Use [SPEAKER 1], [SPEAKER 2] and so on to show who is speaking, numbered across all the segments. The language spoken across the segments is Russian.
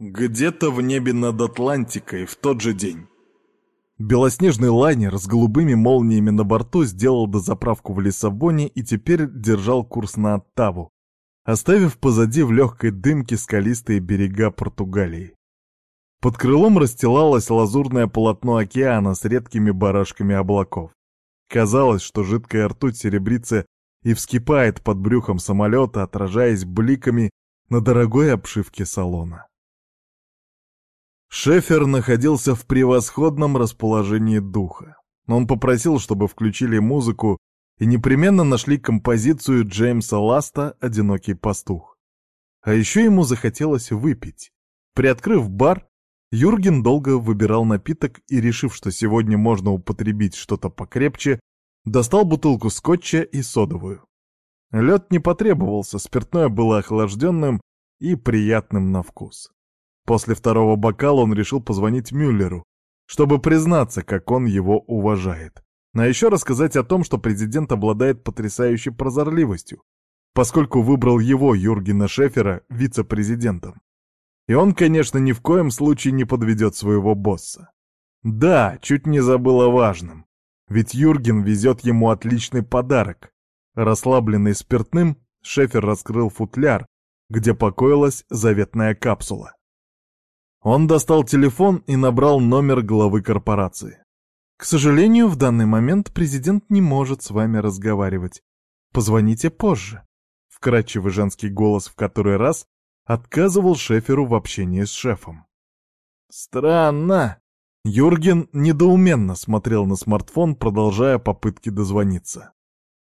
[SPEAKER 1] Где-то в небе над Атлантикой в тот же день.
[SPEAKER 2] Белоснежный лайнер с голубыми молниями на борту сделал дозаправку в Лиссабоне и теперь держал курс на Оттаву, оставив позади в легкой дымке скалистые берега Португалии. Под крылом расстилалось лазурное полотно океана с редкими барашками облаков. Казалось, что жидкая ртуть серебрится и вскипает под брюхом самолета, отражаясь бликами на дорогой обшивке салона. Шефер находился в превосходном расположении духа. Он попросил, чтобы включили музыку и непременно нашли композицию Джеймса Ласта «Одинокий пастух». А еще ему захотелось выпить. Приоткрыв бар, Юрген долго выбирал напиток и, решив, что сегодня можно употребить что-то покрепче, достал бутылку скотча и содовую. Лед не потребовался, спиртное было охлажденным и приятным на вкус. После второго бокала он решил позвонить Мюллеру, чтобы признаться, как он его уважает. А еще рассказать о том, что президент обладает потрясающей прозорливостью, поскольку выбрал его, Юргена Шефера, вице-президентом. И он, конечно, ни в коем случае не подведет своего босса. Да, чуть не забыл о важном. Ведь Юрген везет ему отличный подарок. Расслабленный спиртным, Шефер раскрыл футляр, где покоилась заветная капсула. Он достал телефон и набрал номер главы корпорации. «К сожалению, в данный момент президент не может с вами разговаривать. Позвоните позже». Вкрадчивый женский голос в который раз отказывал Шеферу в общении с шефом. «Странно». Юрген недоуменно смотрел на смартфон, продолжая попытки дозвониться.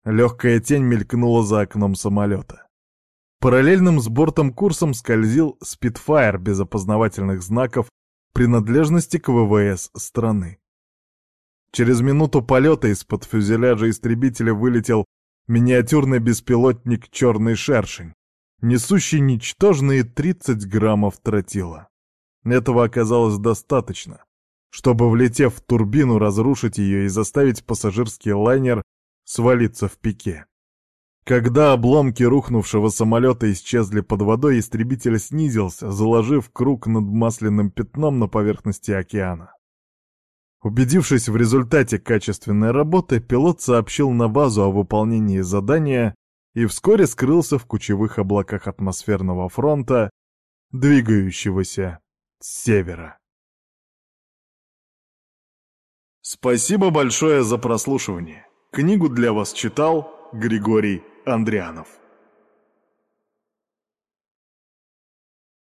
[SPEAKER 2] Легкая тень мелькнула за окном самолета. Параллельным с бортом курсом скользил «Спитфайр» без опознавательных знаков принадлежности к ВВС страны. Через минуту полета из-под фюзеляжа истребителя вылетел миниатюрный беспилотник «Черный шершень», несущий ничтожные 30 граммов тротила. Этого оказалось достаточно, чтобы, влетев в турбину, разрушить ее и заставить пассажирский лайнер свалиться в пике. Когда обломки рухнувшего самолета исчезли под водой, истребитель снизился, заложив круг над масляным пятном на поверхности океана. Убедившись в результате качественной работы, пилот сообщил на базу о выполнении задания и вскоре скрылся в кучевых облаках атмосферного фронта, двигающегося с севера.
[SPEAKER 1] Спасибо большое за прослушивание. Книгу для вас читал Григорий Андрианов